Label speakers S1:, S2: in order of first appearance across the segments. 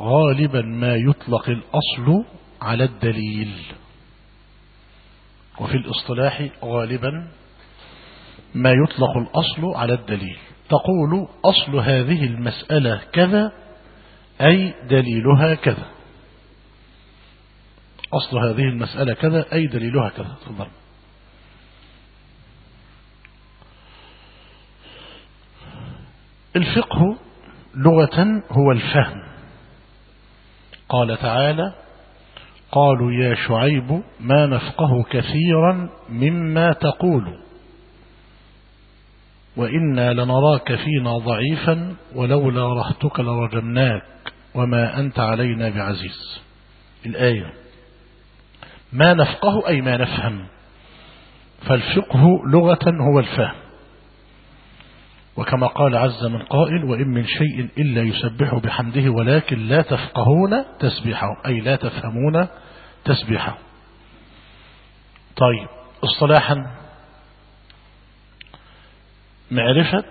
S1: غالبا ما يطلق الأصل على الدليل. وفي الاصطلاح غالبا ما يطلق الأصل على الدليل. تقول أصل هذه المسألة كذا أي دليلها كذا. أصل هذه المسألة كذا أي دليلها كذا. تفضل. الفقه لغة هو الفهم. قال تعالى قالوا يا شعيب ما نفقه كثيرا مما تقول. وإنا لنراك فينا ضعيفا ولولا رهتك لرجمناك وما أنت علينا بعزيز. الآية ما نفقه أي ما نفهم. فالفقه لغة هو الفهم. وكما قال عز من قائل وإن من شيء إلا يسبح بحمده ولكن لا تفقهون تسبيحه. أي لا تفهمون تسبيحه. طيب اصطلاحا معرفة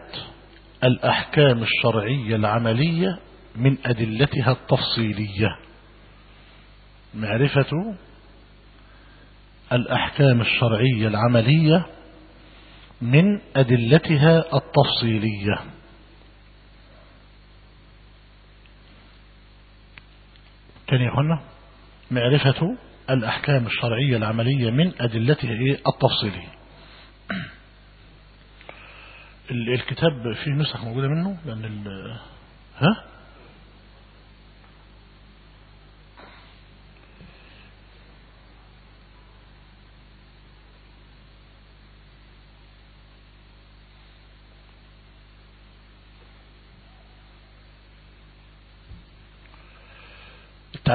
S1: الأحكام الشرعية العملية من أدلتها التفصيلية. معرفة الأحكام الشرعية العملية من أدلتها التفصيلية. يقولنا معرفة الأحكام الشرعية العملية من أدلتها التفصيلية. الكتاب فيه نسخ موجودة منه؟ لأن ها؟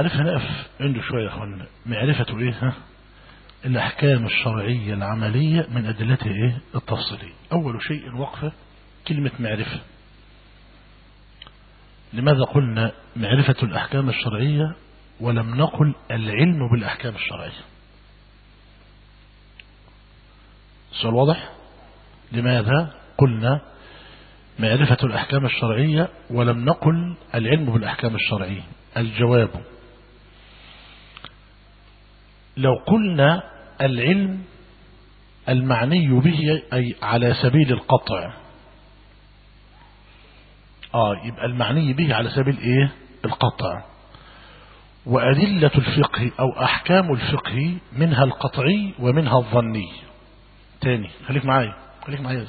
S1: التعريف هنقف عنده شوية يا اخوانا معرفة إيه؟ ها؟ الأحكام الشرعية العملية من أدلتها إيه؟ التفصيلية. أول شيء وقفة كلمة معرفة. لماذا قلنا معرفة الأحكام الشرعية ولم نقل العلم بالأحكام الشرعية؟ السؤال واضح؟ لماذا قلنا معرفة الأحكام الشرعية ولم نقل العلم بالأحكام الشرعية؟ الجواب لو قلنا العلم المعني به أي على سبيل القطع. آه يبقى المعني به على سبيل إيه؟ القطع. وأدلة الفقه أو أحكام الفقه منها القطعي ومنها الظني. تاني. خليك معايا. خليك معايا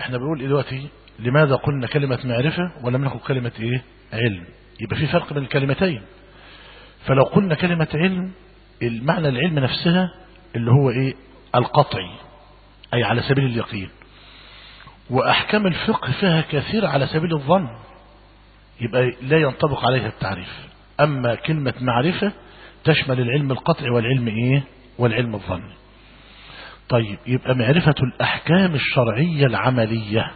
S1: إحنا بنقول دلوقتي لماذا قلنا كلمة معرفة ولم نقل كلمة إيه؟ علم؟ يبقى في فرق بين الكلمتين. فلو قلنا كلمة علم المعنى العلم نفسها اللي هو إيه؟ القطعي أي على سبيل اليقين. وأحكام الفقه فيها كثير على سبيل الظن يبقى لا ينطبق عليها التعريف. أما كلمة معرفة تشمل العلم القطعي والعلم إيه؟ والعلم الظني طيب يبقى معرفة الأحكام الشرعية العملية.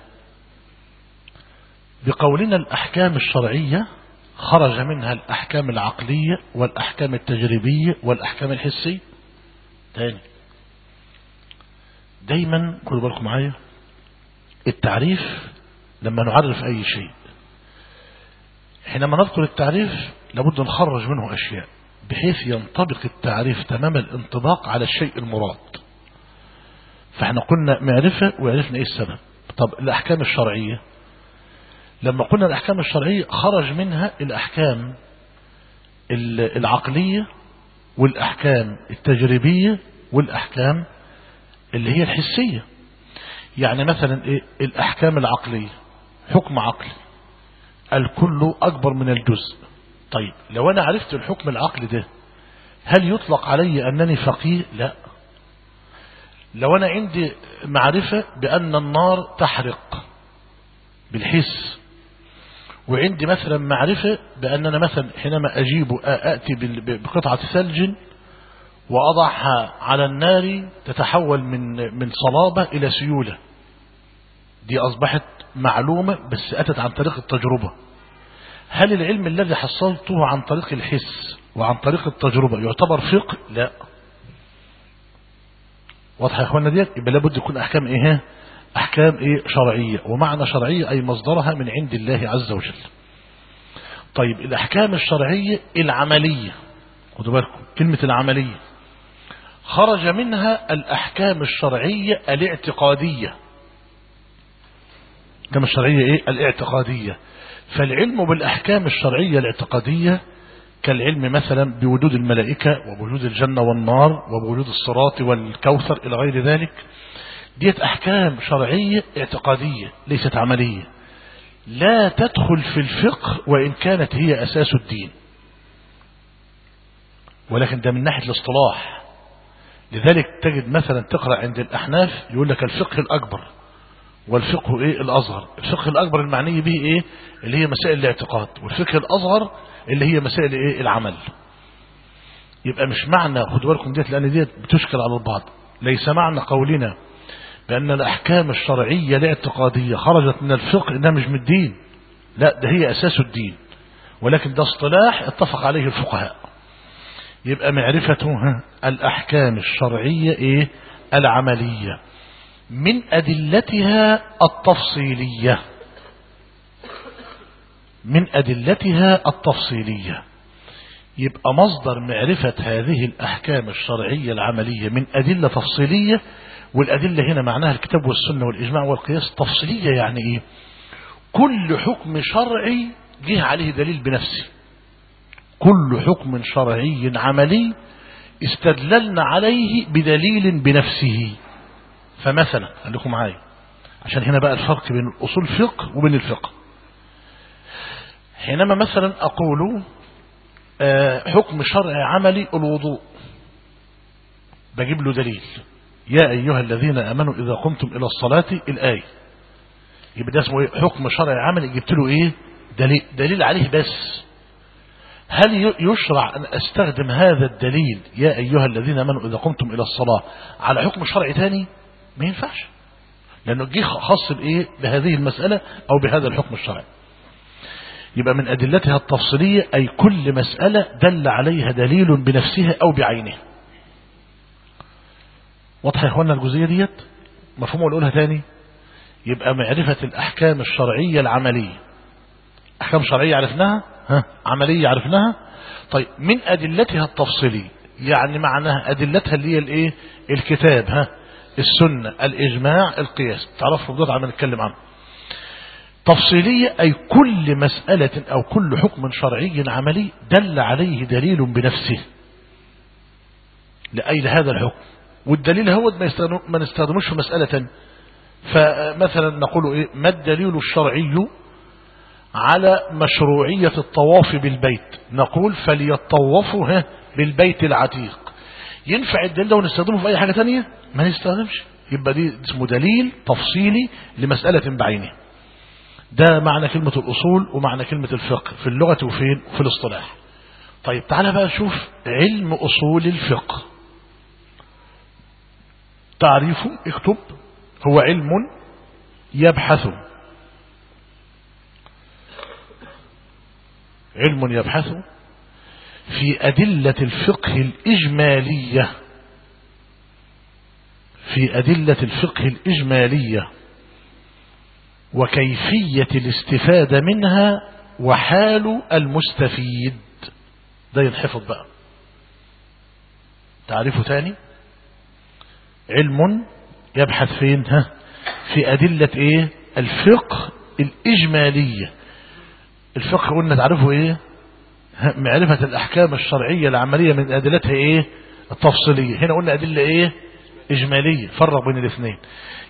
S1: بقولنا الأحكام الشرعية خرج منها الأحكام العقلية والأحكام التجريبية والأحكام الحسية. تاني. دايما خدوا بالكم معايا التعريف لما نعرف أي شيء حينما نذكر التعريف لابد نخرج منه أشياء بحيث ينطبق التعريف تمام الانطباق على الشيء المراد. فإحنا قلنا معرفة وعرفنا إيه السبب. طب الأحكام الشرعية لما قلنا الأحكام الشرعية خرج منها الأحكام العقلية والأحكام التجريبية والأحكام اللي هي الحسية. يعني مثلا إيه؟ الأحكام العقلية. حكم عقلي. الكل أكبر من الجزء. طيب لو أنا عرفت الحكم العقلي ده هل يطلق علي أنني فقيه؟ لا. لو أنا عندي معرفة بأن النار تحرق بالحس وعندي مثلا معرفة بأن أنا مثلا حينما أجيب أأتي بقطعة ثلج وأضعها على النار تتحول من من صلابة إلى سيولة. دي أصبحت معلومة بس أتت عن طريق التجربة. هل العلم الذي حصلته عن طريق الحس وعن طريق التجربة يعتبر فقه؟ لا. واضح يا اخوانا ديت يبقى لابد يكون أحكام إيه؟ أحكام إيه؟ شرعية. ومعنى شرعية أي مصدرها من عند الله عز وجل. طيب الأحكام الشرعية العملية. خدوا بالكم كلمة العملية. خرج منها الأحكام الشرعية الاعتقادية. الأحكام الشرعية إيه؟ الاعتقادية. فالعلم بالأحكام الشرعية الاعتقادية كالعلم مثلا بوجود الملائكة وبوجود الجنة والنار وبوجود الصراط والكوثر إلى غير ذلك ديت أحكام شرعية اعتقادية ليست عملية. لا تدخل في الفقه وإن كانت هي أساس الدين. ولكن ده من ناحية الاصطلاح. لذلك تجد مثلا تقرأ عند الأحناف يقول لك الفقه الأكبر. والفقه إيه؟ الأصغر. الفقه الأكبر المعني به إيه؟ اللي هي مسائل الاعتقاد. والفقه الأصغر اللي هي مسائل إيه؟ العمل. يبقى مش معنى خدوا بالكم ديت لأن ديت بتشكل على البعض. ليس معنى قولنا بأن الأحكام الشرعية الاعتقادية خرجت من الفقه إنها مش من الدين. لا ده هي أساس الدين. ولكن ده اصطلاح اتفق عليه الفقهاء. يبقى معرفته الأحكام الشرعية إيه؟ العملية. من أدلتها التفصيلية. من أدلتها التفصيلية. يبقى مصدر معرفة هذه الأحكام الشرعية العملية من أدلة تفصيلية والأدلة هنا معناها الكتاب والسنة والإجماع والقياس تفصيلية يعني إيه؟ كل حكم شرعي جه عليه دليل بنفسه. كل حكم شرعي عملي استدللنا عليه بدليل بنفسه. فمثلا خليكم معايا عشان هنا بقى الفرق بين الأصول فقه وبين الفقه. حينما مثلا أقول حكم شرعي عملي الوضوء بجيب له دليل. يا أيها الذين أمنوا إذا قمتم إلى الصلاة الآية يبقى ده اسمه إيه؟ حكم شرعي عملي جبت له إيه؟ دليل, دليل عليه بس. هل يشرع أن أستخدم هذا الدليل يا أيها الذين أمنوا إذا قمتم إلى الصلاة على حكم شرعي تاني؟ ما ينفعش. لأنه جه خاص بإيه؟ بهذه المسألة أو بهذا الحكم الشرعي. يبقى من أدلتها التفصيلية أي كل مسألة دل عليها دليل بنفسها أو بعينها. واضح يا إخوانا الجزئية ديت؟ مفهوم نقولها تاني؟ يبقى معرفة الأحكام الشرعية العملية. أحكام شرعية عرفناها؟ ها؟ عملية عرفناها؟ طيب من أدلتها التفصيلية؟ يعني معناها أدلتها اللي هي الإيه؟ الكتاب ها؟ السنة الإجماع القياس. تعرفوا ده عم نتكلم عنه. تفصيلية أي كل مسألة أو كل حكم شرعي عملي دل عليه دليل بنفسه. لأي لهذا الحكم. والدليل هو ما نستخدموش في مسألة. فمثلا نقول إيه؟ ما الدليل الشرعي على مشروعية الطواف بالبيت؟ نقول فليطوفوا بالبيت العتيق. ينفع الدليل ده ونستخدمه في أي حاجة تانية؟ ما نستخدمش يبقى دي اسمه دليل تفصيلي لمسألة بعينها ده معنى كلمة الأصول ومعنى كلمة الفقه. في اللغة وفين؟ في الاصطلاح. طيب تعالى بقى شوف علم أصول الفقه. تعريفه اكتب هو علم يبحث. علم يبحث في أدلة الفقه الإجمالية. في أدلة الفقه الإجمالية. وكيفية الاستفادة منها وحال المستفيد. ده ينحفظ بقى. تعريفه تاني علم يبحث فين؟ ها؟ في أدلة إيه؟ الفقه الإجمالية. الفقه قلنا تعرفه إيه؟ معرفة الأحكام الشرعية العملية من أدلتها إيه؟ التفصيلية. هنا قلنا أدلة إيه؟ إجمالية. فرق بين الاثنين.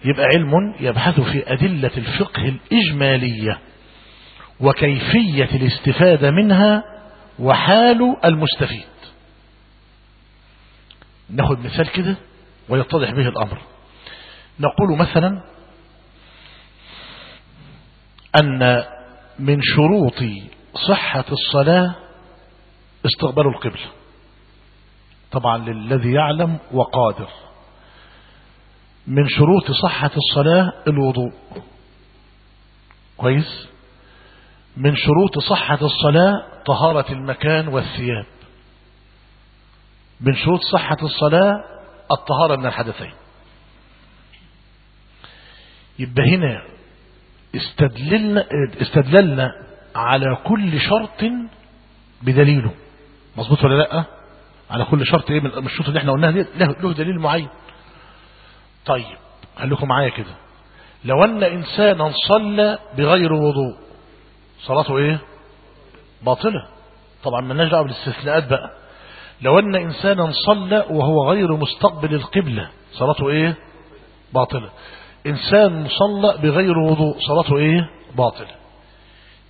S1: يبقى علم يبحث في أدلة الفقه الإجمالية وكيفية الاستفادة منها وحال المستفيد. ناخد مثال كده؟ ويتضح به الأمر. نقول مثلا أن من شروط صحة الصلاة استقبال القبلة. طبعا للذي يعلم وقادر. من شروط صحة الصلاة الوضوء. كويس؟ من شروط صحة الصلاة طهارة المكان والثياب. من شروط صحة الصلاة الطهارة من الحدثين. يبقى هنا استدللنا, استدللنا على كل شرط بدليله. مظبوط ولا لأ؟ على كل شرط إيه؟ من الشروط اللي إحنا قلناها دي له, دليل معين. طيب خليكم معايا كده. لو أن إنسانا صلى بغير وضوء صلاته إيه؟ باطلة. طبعا مالناش دعوة بالإستثناءات بقى. لو أن إنسانا صلى وهو غير مستقبل القبلة صلاته إيه؟ باطلة. إنسان صلى بغير وضوء صلاته إيه؟ باطلة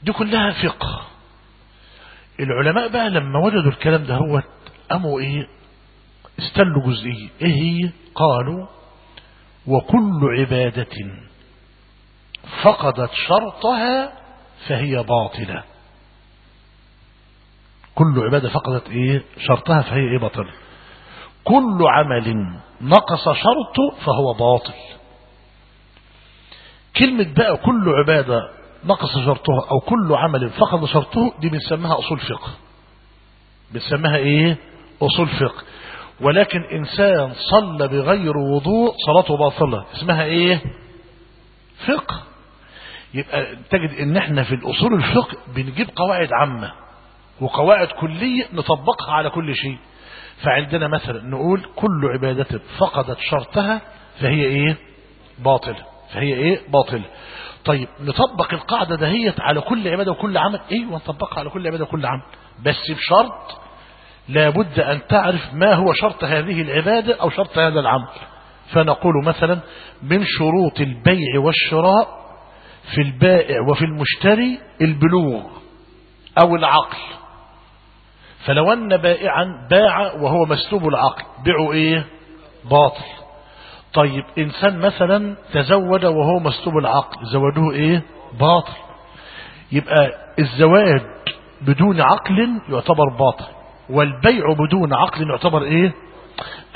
S1: دي كلها فقه. العلماء بقى لما وجدوا الكلام ده هو قاموا إيه؟ استلوا جزئية. إيه هي؟ قالوا وكل عبادة فقدت شرطها فهي باطلة. كل عبادة فقدت إيه؟ شرطها فهي إيه؟ باطلة كل عمل نقص شرطه فهو باطل. كلمة بقى كل عبادة نقص شرطها أو كل عمل فقد شرطه دي بنسميها أصول فقه. بنسميها إيه؟ أصول فقه. ولكن إنسان صلى بغير وضوء صلاته باطلة. اسمها إيه؟ فقه. يبقى تجد إن إحنا في الأصول الفقه بنجيب قواعد عامة. وقواعد كلية نطبقها على كل شيء. فعندنا مثلا نقول كل عبادة فقدت شرطها فهي إيه؟ باطلة فهي إيه؟ باطلة طيب نطبق القاعدة دهيت على كل عبادة وكل عمل. إيه؟ ونطبقها على كل عبادة وكل عمل. بس بشرط لابد أن تعرف ما هو شرط هذه العبادة أو شرط هذا العمل. فنقول مثلا من شروط البيع والشراء في البائع وفي المشتري البلوغ أو العقل. فلو أن بائعا باع وهو مسلوب العقل بيعه إيه؟ باطل. طيب إنسان مثلا تزوج وهو مسلوب العقل زواجه إيه؟ باطل. يبقى الزواج بدون عقل يعتبر باطل والبيع بدون عقل يعتبر إيه؟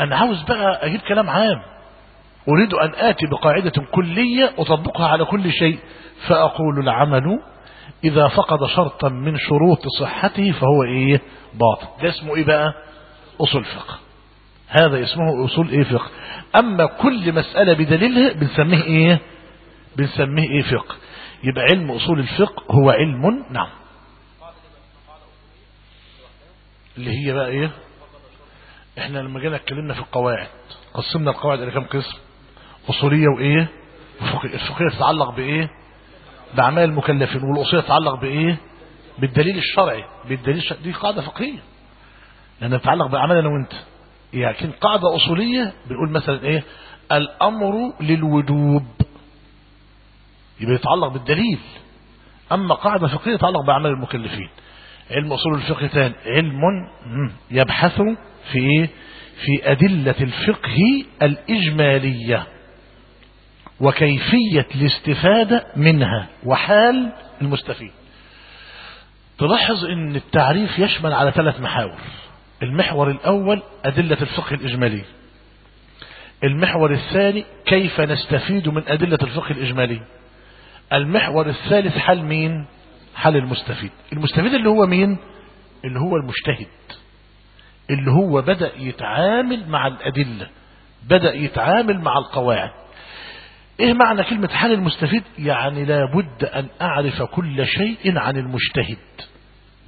S1: أنا عاوز بقى أجيب كلام عام. أريد أن آتي بقاعدة كلية أطبقها على كل شيء. فأقول العمل إذا فقد شرطا من شروط صحته فهو إيه؟ باطل. ده اسمه إيه بقى؟ أصول فقه. هذا اسمه أصول إيه فقه. أما كل مسألة بدليلها بنسميه إيه؟ بنسميه إيه فقه. يبقى علم أصول الفقه هو علم نعم. اللي هي بقى إيه؟ إحنا لما جينا اتكلمنا في القواعد قسمنا القواعد إلى كام قسم؟ أصولية وإيه؟ الفقهية تتعلق بإيه؟ باعمال المكلفين والاصولية تتعلق بإيه؟ بالدليل الشرعي بالدليل الشرعي. دي قاعدة فقهية. لأنها تتعلق باعمال أنا وأنت. يعني قاعدة أصولية بنقول مثلا إيه؟ الأمر للوجوب. يبقى يتعلق بالدليل. أما قاعدة فقهية تتعلق بأعمال المكلفين. علم أصول الفقه ثاني علم يبحث في إيه؟ في أدلة الفقه الإجمالية. وكيفية الاستفادة منها وحال المستفيد. تلاحظ إن التعريف يشمل على ثلاث محاور. المحور الأول أدلة الفقه الإجمالي. المحور الثاني كيف نستفيد من أدلة الفقه الإجمالي. المحور الثالث حل مين؟ حل المستفيد. المستفيد اللي هو مين؟ اللي هو المجتهد. اللي هو بدأ يتعامل مع الأدلة بدأ يتعامل مع القواعد. إيه معنى كلمة حل المستفيد؟ يعني لابد أن أعرف كل شيء عن المجتهد.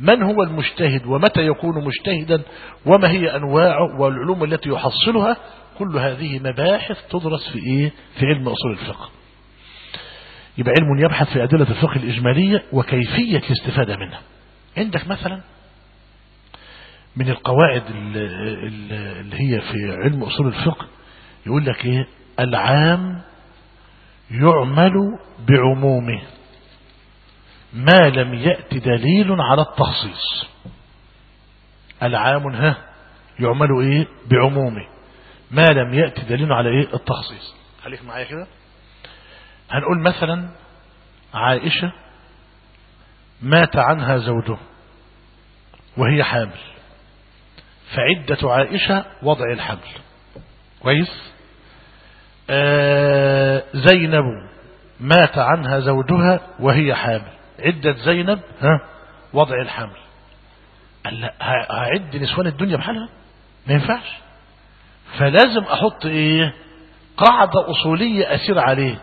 S1: من هو المجتهد؟ ومتى يكون مجتهدا؟ وما هي أنواعه؟ والعلوم التي يحصلها؟ كل هذه مباحث تدرس في إيه؟ في علم أصول الفقه. يبقى علم يبحث في أدلة الفقه الإجمالية وكيفية الاستفادة منها. عندك مثلا من القواعد اللي هي في علم أصول الفقه يقول لك إيه؟ العام يعمل بعمومه. ما لم يأت دليل على التخصيص. العام ها يعمل إيه؟ بعمومه. ما لم يأت دليل على إيه؟ التخصيص. خليك معايا كده. هنقول مثلا عائشة مات عنها زوجها وهي حامل. فعدة عائشة وضع الحمل. كويس؟ آه زينب مات عنها زوجها وهي حامل. عدة زينب ها وضع الحمل. قال لا هعد نسوان الدنيا بحالها؟ ما ينفعش. فلازم أحط إيه؟ قاعدة أصولية أسير عليه.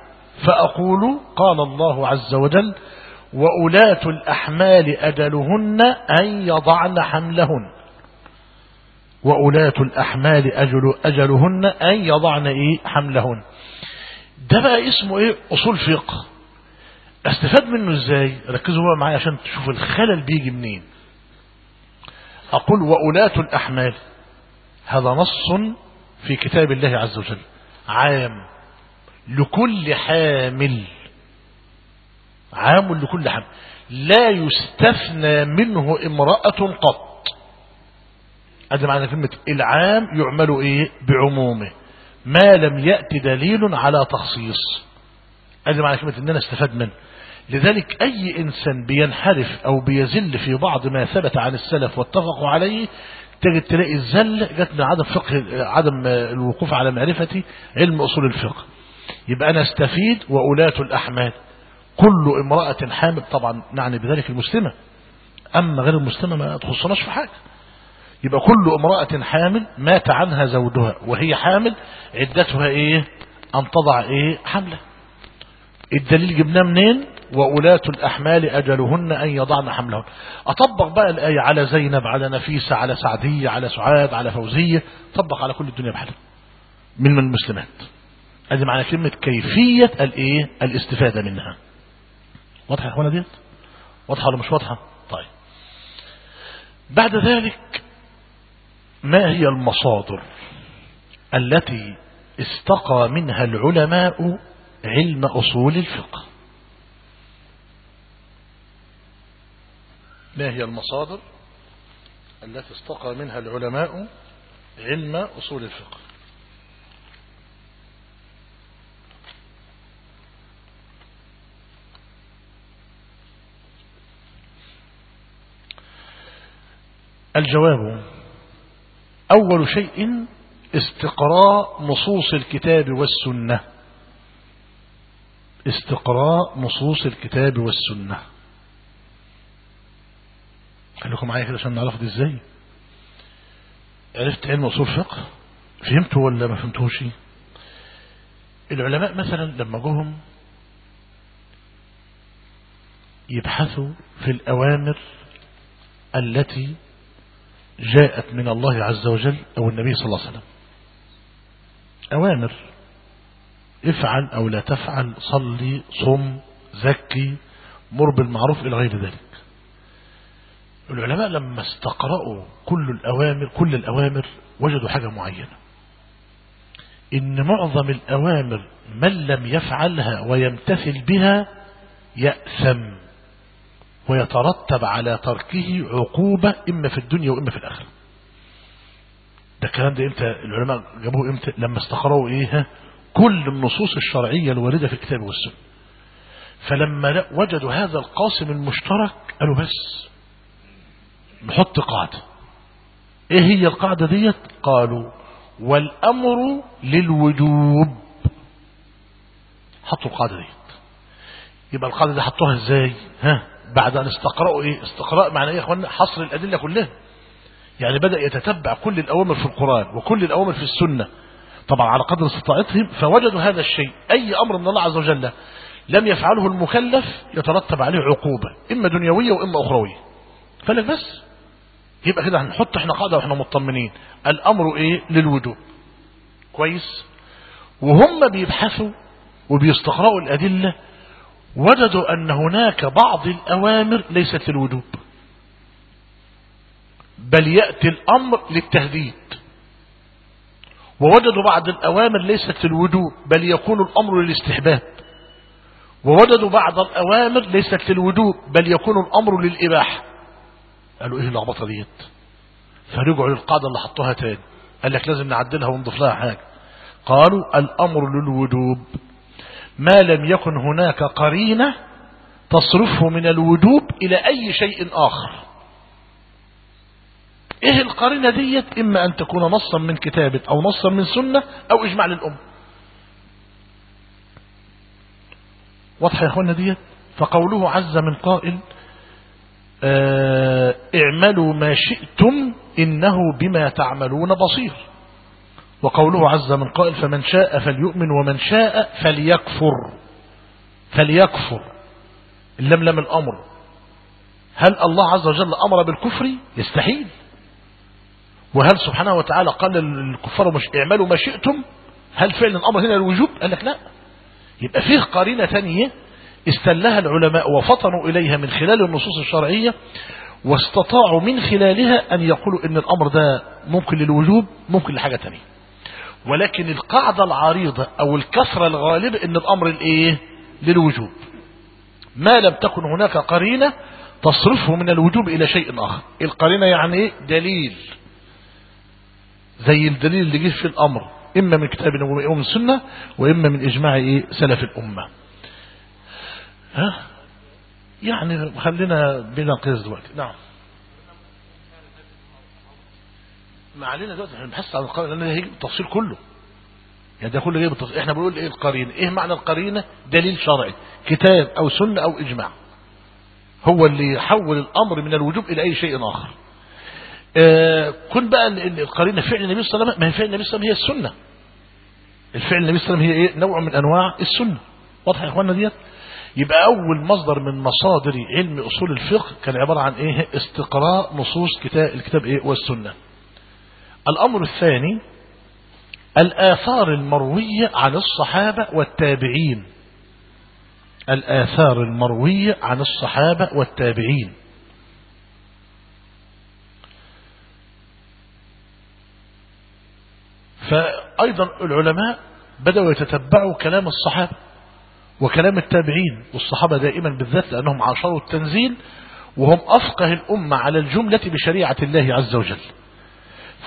S1: فأقول قال الله عز وجل وأولاة الأحمال أجلهن أن يضعن حملهن. وأولاة الأحمال أجل أجلهن أن يضعن إيه؟ حملهن. ده بقى اسمه إيه؟ أصول فقه. استفاد منه إزاي؟ ركزوا بقى معايا عشان تشوفوا الخلل بيجي منين. أقول وأولاة الأحمال. هذا نص في كتاب الله عز وجل. عام لكل حامل. عام لكل حامل. لا يستثنى منه امرأة قط. هذا معنى كلمة العام يعمل إيه؟ بعمومه. ما لم يأتي دليل على تخصيص. هذا معنى كلمة إننا استفاد منه. لذلك أي إنسان بينحرف أو بيزل في بعض ما ثبت عن السلف واتفقوا عليه تجد تلاقي الزل جت من عدم فقه عدم الوقوف على معرفة علم أصول الفقه. يبقى أنا أستفيد وأولاة الأحمال. كل امرأة حامل طبعا نعني بذلك المسلمة. أما غير المسلمة ما تخصناش في حاجة. يبقى كل امرأة حامل مات عنها زوجها وهي حامل عدتها إيه؟ أن تضع إيه؟ حملة. الدليل جبناه منين؟ وأولاة الأحمال أجلهن أن يضعن حملهن. أطبق بقى الآية على زينب على نفيسة على سعدية على سعاد على فوزية طبق على كل الدنيا بحالها من المسلمات. هذه معنى كلمة كيفية الإيه؟ الاستفادة منها. واضحة يا اخوانا ديت؟ واضحة ولا مش واضحة؟ طيب. بعد ذلك ما هي المصادر التي استقى منها العلماء علم أصول الفقه؟ ما هي المصادر التي استقى منها العلماء علم أصول الفقه؟ الجواب أول شيء استقراء نصوص الكتاب والسنة. استقراء نصوص الكتاب والسنة. خليكم معايا كده عشان نعرف دي إزاي. عرفت علم أصول فقه؟ فهمته ولا ما فهمتوش العلماء مثلا لما جهم يبحثوا في الأوامر التي جاءت من الله عز وجل أو النبي صلى الله عليه وسلم. أوامر. افعل أو لا تفعل صلي صم زكي مر بالمعروف إلى غير ذلك. العلماء لما استقرأوا كل الأوامر كل الأوامر وجدوا حاجة معينة. إن معظم الأوامر من لم يفعلها ويمتثل بها يأثم. ويترتب على تركه عقوبة إما في الدنيا وإما في الآخرة. ده الكلام ده إمتى؟ العلماء جابوه إمتى؟ لما استقرأوا إيه؟ كل النصوص الشرعية الواردة في الكتاب والسنة. فلما وجدوا هذا القاسم المشترك قالوا بس نحط قاعدة. إيه هي القاعدة ديت؟ قالوا والأمر للوجوب. حطوا القاعدة ديت. يبقى القاعدة دي حطوها إزاي؟ ها؟ بعد أن استقرأوا إيه؟ استقراء معنى إيه يا حصر الأدلة كلها. يعني بدأ يتتبع كل الأوامر في القرآن وكل الأوامر في السنة. طبعا على قدر استطاعتهم فوجدوا هذا الشيء. أي أمر من الله عز وجل لم يفعله المكلف يترتب عليه عقوبة إما دنيوية وإما أخروية. فلك بس. يبقى كده هنحط إحنا قاعدة وإحنا مطمنين. الأمر إيه؟ للوجوب. كويس؟ وهم بيبحثوا وبيستقرأوا الأدلة وجدوا أن هناك بعض الأوامر ليست للوجوب. بل يأتي الأمر للتهديد. ووجدوا بعض الأوامر ليست للوجوب بل يكون الأمر للاستحباب. ووجدوا بعض الأوامر ليست للوجوب بل يكون الأمر للإباحة. قالوا إيه اللخبطة ديت؟ فرجعوا للقاعدة اللي حطوها تاني. قال لك لازم نعدلها ونضيف لها حاجة. قالوا الأمر للوجوب. ما لم يكن هناك قرينة تصرفه من الوجوب إلى أي شيء آخر. إيه القرينة ديت؟ إما أن تكون نصا من كتاب أو نصا من سنة أو إجماع للأمة. واضحه يا اخوانا ديت؟ فقوله عز من قائل آه اعملوا ما شئتم إنه بما تعملون بصير. وقوله عز من قائل فمن شاء فليؤمن ومن شاء فليكفر. فليكفر. اللملم الأمر. هل الله عز وجل أمر بالكفر؟ يستحيل. وهل سبحانه وتعالى قال للكفار مش اعملوا ما شئتم؟ هل فعلا الأمر هنا الوجوب قال لك لا. يبقى فيه قرينة ثانية استلها العلماء وفطنوا إليها من خلال النصوص الشرعية واستطاعوا من خلالها أن يقولوا أن الأمر ده ممكن للوجوب ممكن لحاجة تانية. ولكن القاعدة العريضة أو الكثرة الغالبة أن الأمر الإيه؟ للوجوب. ما لم تكن هناك قرينة تصرفه من الوجوب إلى شيء آخر. القرينة يعني إيه؟ دليل. زي الدليل اللي جه في الأمر. إما من كتاب ومن السنة وإما من إجماع إيه؟ سلف الأمة. ها؟ يعني خلينا بلا قياس دلوقتي. نعم. ما علينا دلوقتي إحنا بنحس عن القرينة لأن هيجي بالتفصيل كله. يعني ده كله جاي بالتفصيل إحنا بنقول إيه القرينة؟ إيه معنى القرينة؟ دليل شرعي كتاب أو سنة أو إجماع. هو اللي يحول الأمر من الوجوب إلى أي شيء آخر. آه كن بقى القرينة فعل النبي صلى الله عليه وسلم ما هي فعل النبي صلى الله عليه وسلم هي السنة. الفعل النبي صلى الله عليه وسلم هي إيه؟ نوع من أنواع السنة. واضح يا اخوانا ديت؟ يبقى أول مصدر من مصادر علم أصول الفقه كان عبارة عن إيه؟ استقراء نصوص كتاب الكتاب إيه؟ والسنة. الأمر الثاني الآثار المروية عن الصحابة والتابعين. الآثار المروية عن الصحابة والتابعين. فأيضا العلماء بدأوا يتتبعوا كلام الصحابة وكلام التابعين والصحابة دائما بالذات لأنهم عاشروا التنزيل وهم أفقه الأمة على الجملة بشريعة الله عز وجل.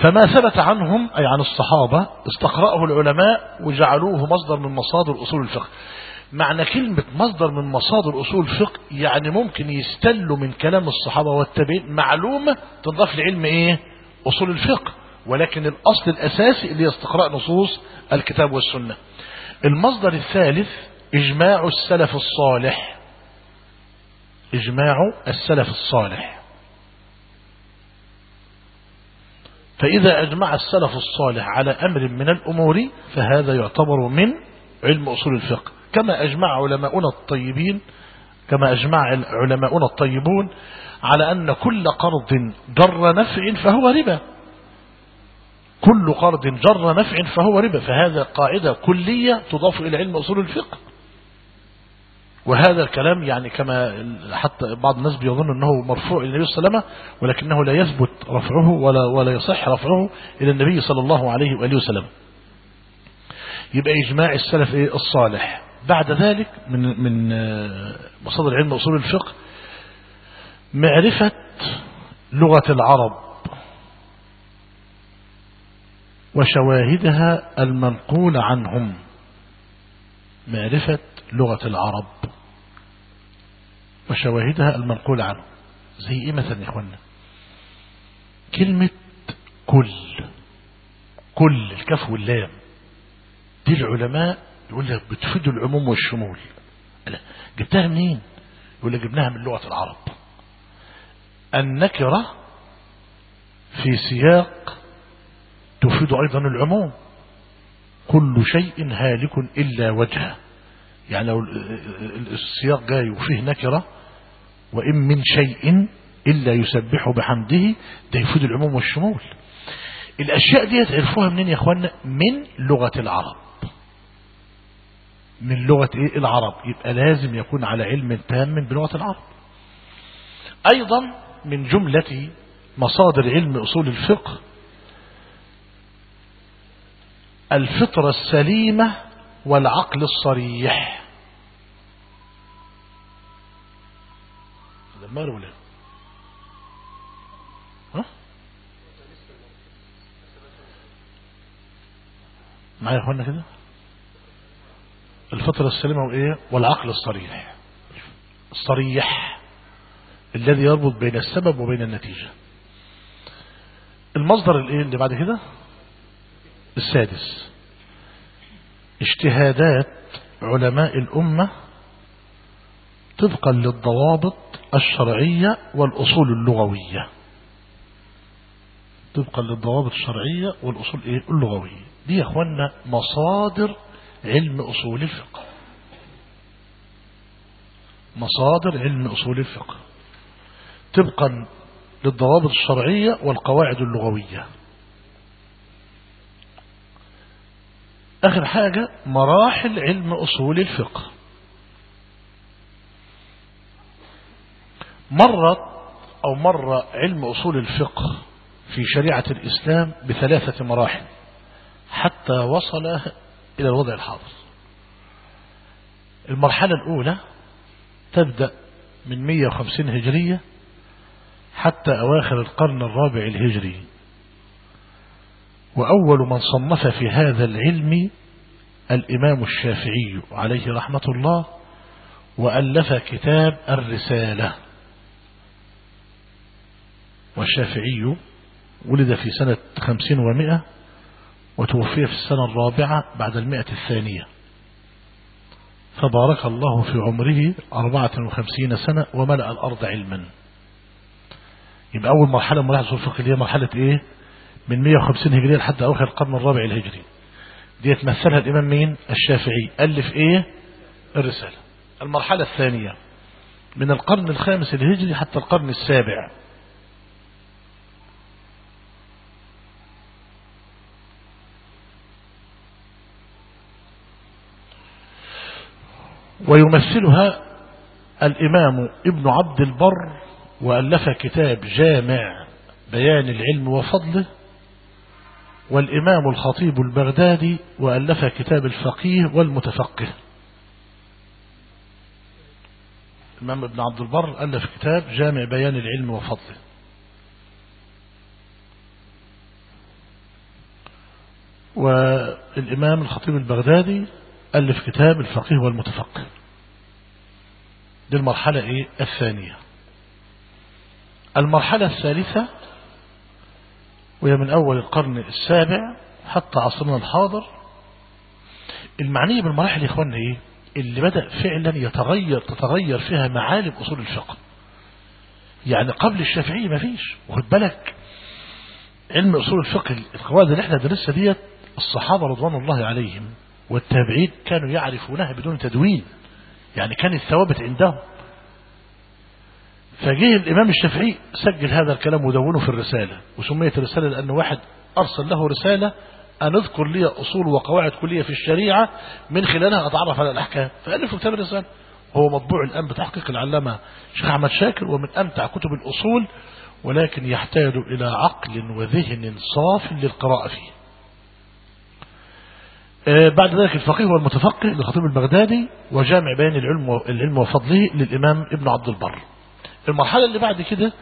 S1: فما ثبت عنهم أي عن الصحابة استقرأه العلماء وجعلوه مصدر من مصادر أصول الفقه. معنى كلمة مصدر من مصادر أصول الفقه يعني ممكن يستلوا من كلام الصحابة والتابعين معلومة تضاف لعلم إيه؟ أصول الفقه. ولكن الأصل الأساسي اللي يستقرأ نصوص الكتاب والسنة. المصدر الثالث إجماع السلف الصالح. إجماع السلف الصالح. فإذا أجمع السلف الصالح على أمر من الأمور فهذا يعتبر من علم أصول الفقه. كما أجمع علماؤنا الطيبين كما أجمع علماؤنا الطيبون على أن كل قرض جر نفع فهو ربا. كل قرض جر نفع فهو ربا. فهذا قاعدة كلية تضاف إلى علم أصول الفقه. وهذا الكلام يعني كما حتى بعض الناس بيظن أنه مرفوع إلى النبي صلى الله عليه وسلم ولكنه لا يثبت رفعه ولا, ولا يصح رفعه إلى النبي صلى الله عليه وآله وسلم. يبقى إجماع السلف إيه؟ الصالح. بعد ذلك من من مصادر علم أصول الفقه معرفة لغة العرب وشواهدها المنقول عنهم. معرفة لغة العرب. وشواهدها المنقول عنه. زي إيه مثلا يا اخوانا كلمة كل كل الكف واللام. دي العلماء يقول لك بتفيد العموم والشمول. لا جبتها منين؟ يقول لك جبناها من لغة العرب. النكرة في سياق تفيد أيضا العموم. كل شيء هالك إلا وجهه. يعني لو السياق جاي وفيه نكرة وإن من شيء إلا يسبح بحمده ده يفيد العموم والشمول. الأشياء دي تعرفوها منين يا أخوانا من لغة العرب. من لغة إيه؟ العرب. يبقى لازم يكون على علم تام بلغة العرب. أيضا من جملة مصادر علم أصول الفقه الفطرة السليمة والعقل الصريح. ما ولا ها؟ معايا يا أخوانا كده؟ الفطرة السليمة وايه والعقل الصريح. الصريح. الذي يربط بين السبب وبين النتيجة. المصدر الإيه اللي بعد كده؟ السادس. اجتهادات علماء الأمة طبقا للضوابط الشرعية والأصول اللغوية. طبقا للضوابط الشرعية والأصول إيه؟ اللغوية. دي يا أخوانا مصادر علم أصول الفقه. مصادر علم أصول الفقه. طبقا للضوابط الشرعية والقواعد اللغوية. آخر حاجة مراحل علم أصول الفقه. مرت أو مر علم أصول الفقه في شريعة الإسلام بثلاثة مراحل حتى وصل إلى الوضع الحاضر. المرحلة الأولى تبدأ من 150 هجرية حتى أواخر القرن الرابع الهجري. وأول من صنف في هذا العلم الإمام الشافعي عليه رحمة الله وألف كتاب الرسالة. والشافعي ولد في سنة خمسين ومائة وتوفي في السنة الرابعة بعد المئة الثانية. فبارك الله في عمره أربعة وخمسين سنة وملأ الأرض علما. يبقى أول مرحلة أصول الفقه اللي هي مرحلة إيه؟ من 150 هجرية لحد أواخر القرن الرابع الهجري. دي يتمثلها الإمام مين؟ الشافعي. ألف إيه؟ الرسالة. المرحلة الثانية. من القرن الخامس الهجري حتى القرن السابع. ويمثلها الإمام ابن عبد البر وألف كتاب جامع بيان العلم وفضله والإمام الخطيب البغدادي وألف كتاب الفقيه والمتفقه. الإمام ابن عبد البر ألف كتاب جامع بيان العلم وفضله. والإمام الخطيب البغدادي ألف كتاب الفقيه والمتفقه. دي المرحلة إيه؟ الثانية. المرحلة الثالثة وهي من أول القرن السابع حتى عصرنا الحاضر المعنية بالمراحل يا إخواننا إيه؟ اللي بدأ فعلا يتغير تتغير فيها معالم أصول الفقه. يعني قبل الشافعية ما فيش. وخد بالك علم أصول الفقه القواعد اللي إحنا درسها ديت الصحابة رضوان الله عليهم والتابعين كانوا يعرفونها بدون تدوين. يعني كانت ثوابت عندهم. فجه الإمام الشافعي سجل هذا الكلام ودونه في الرسالة وسميت الرسالة لأن واحد أرسل له رسالة أن اذكر لي أصول وقواعد كلية في الشريعة من خلالها أتعرف على الأحكام. فألف كتاب الرسالة. هو مطبوع الآن بتحقيق العلامة شيخ أحمد شاكر ومن أمتع كتب الأصول ولكن يحتاج إلى عقل وذهن صاف للقراءة فيه. بعد ذلك الفقيه والمتفقه للخطيب البغدادي وجامع بيان العلم العلم وفضله للإمام ابن عبد البر. المرحلة اللي بعد كده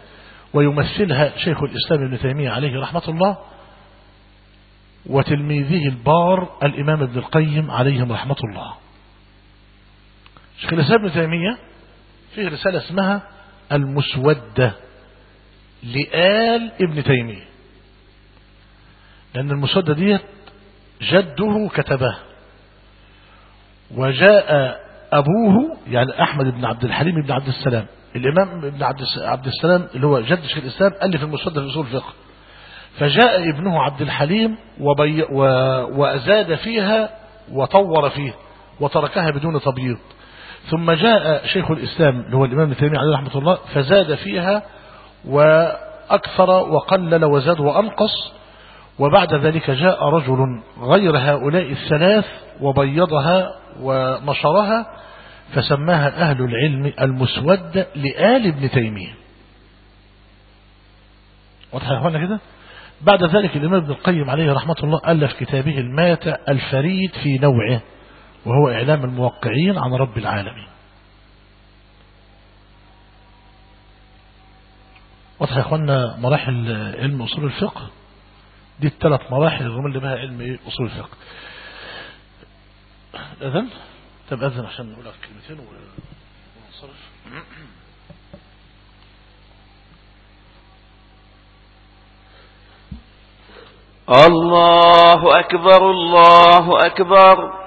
S1: ويمثلها شيخ الإسلام ابن تيمية عليه رحمة الله وتلميذه البار الإمام ابن القيم عليهم رحمة الله. شيخ الإسلام ابن تيمية فيه رسالة اسمها المسودة لآل ابن تيمية. لأن المسودة ديت جده كتبها وجاء أبوه يعني أحمد بن عبد الحليم بن عبد السلام الإمام ابن عبد السلام اللي هو جد شيخ الإسلام ألف المسودة في أصول الفقه. فجاء ابنه عبد الحليم وبي و... وزاد فيها وطور فيها وتركها بدون تبييض. ثم جاء شيخ الإسلام اللي هو الإمام ابن تيمية عليه رحمة الله فزاد فيها وأكثر وقلل وزاد وأنقص وبعد ذلك جاء رجل غير هؤلاء الثلاث وبيضها ونشرها فسماها أهل العلم المسودة لآل ابن تيمية. واضح يا كده؟ بعد ذلك الإمام ابن القيم عليه رحمة الله ألف كتابه الماتع الفريد في نوعه وهو إعلام الموقعين عن رب العالمين. واضح يا إخوانا مراحل علم أصول الفقه؟ دي الثلاث مراحل اللي بها علم إيه أصول الفقه. أذن؟ طب أذن عشان نقول لك كلمتين ونصرف.
S2: الله أكبر الله أكبر.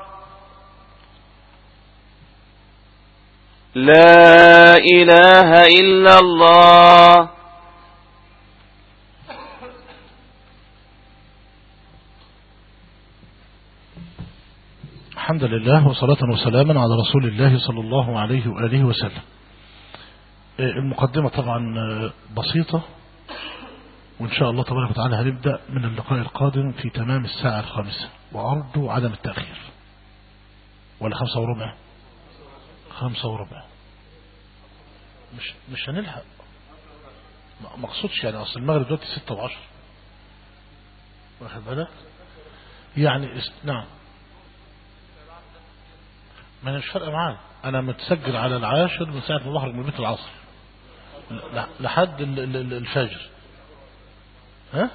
S2: لا إله إلا الله.
S1: الحمد لله وصلاة وسلاما على رسول الله صلى الله عليه وآله وسلم. المقدمة طبعا بسيطة. وإن شاء الله تبارك وتعالى هنبدأ من اللقاء القادم في تمام الساعة الخامسة. وأرجو عدم التأخير. ولا خمسة وربع خمسة وربع. مش مش هنلحق. ما اقصدش يعني أصل المغرب دلوقتي ستة وعشر. واخد بالك؟ يعني است... نعم. ما أنا مش فارقة معايا أنا متسجل على العاشر من ساعة ما بخرج من بيت العصر. لحد الفجر. ها؟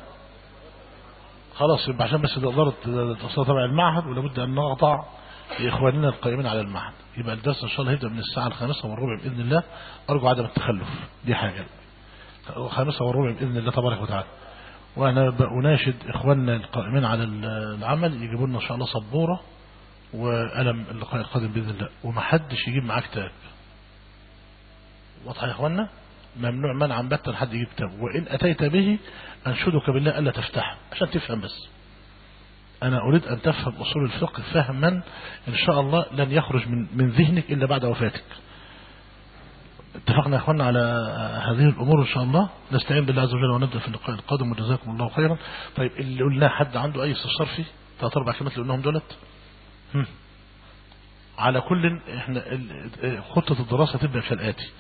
S1: خلاص يبقى عشان بس إدارة التصوير تبع المعهد ولابد أن نقطع لإخواننا القائمين على المعهد. يبقى الدرس إن شاء الله هيبدأ من الساعة الخامسة والربع بإذن الله أرجو عدم التخلف. دي حاجة. الخامسة والربع بإذن الله تبارك وتعالى. وأنا أناشد إخواننا القائمين على العمل يجيبوا لنا إن شاء الله سبورة وقلم اللقاء القادم بإذن الله. ومحدش يجيب معاه كتاب. واضح يا إخواننا؟ ممنوع منعا باتا حد يجيب كتاب. وإن أتيت به أنشدك بالله ألا تفتح عشان تفهم بس. أنا أريد أن تفهم أصول الفقه فهما إن شاء الله لن يخرج من, من ذهنك إلا بعد وفاتك. اتفقنا يا أخوانا على هذه الأمور إن شاء الله. نستعين بالله عز وجل ونبدأ في اللقاء القادم وجزاكم الله خيرا. طيب اللي قلناه حد عنده أي استفسار فيه؟ ثلاث أربع كلمات اللي قلناهم دولت. على كل إحنا خطة الدراسة تبدأ في الآتي.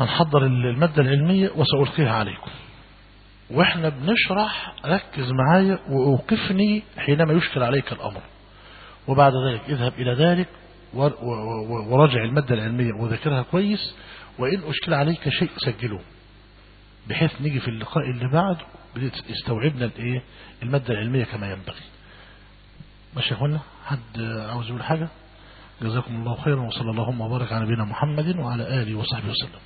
S1: هنحضر المادة العلمية وسألقيها عليكم. وإحنا بنشرح ركز معايا وأوقفني حينما يشكل عليك الأمر. وبعد ذلك اذهب إلى ذلك وراجع المادة العلمية وذاكرها كويس وإن أشكل عليك شيء سجله. بحيث نيجي في اللقاء اللي بعد استوعبنا الإيه؟ المادة العلمية كما ينبغي. ماشي يا إخوانا؟ حد عاوز يقول حاجة؟ جزاكم الله خيرا وصلى اللهم وبارك على نبينا محمد وعلى آله وصحبه وسلم.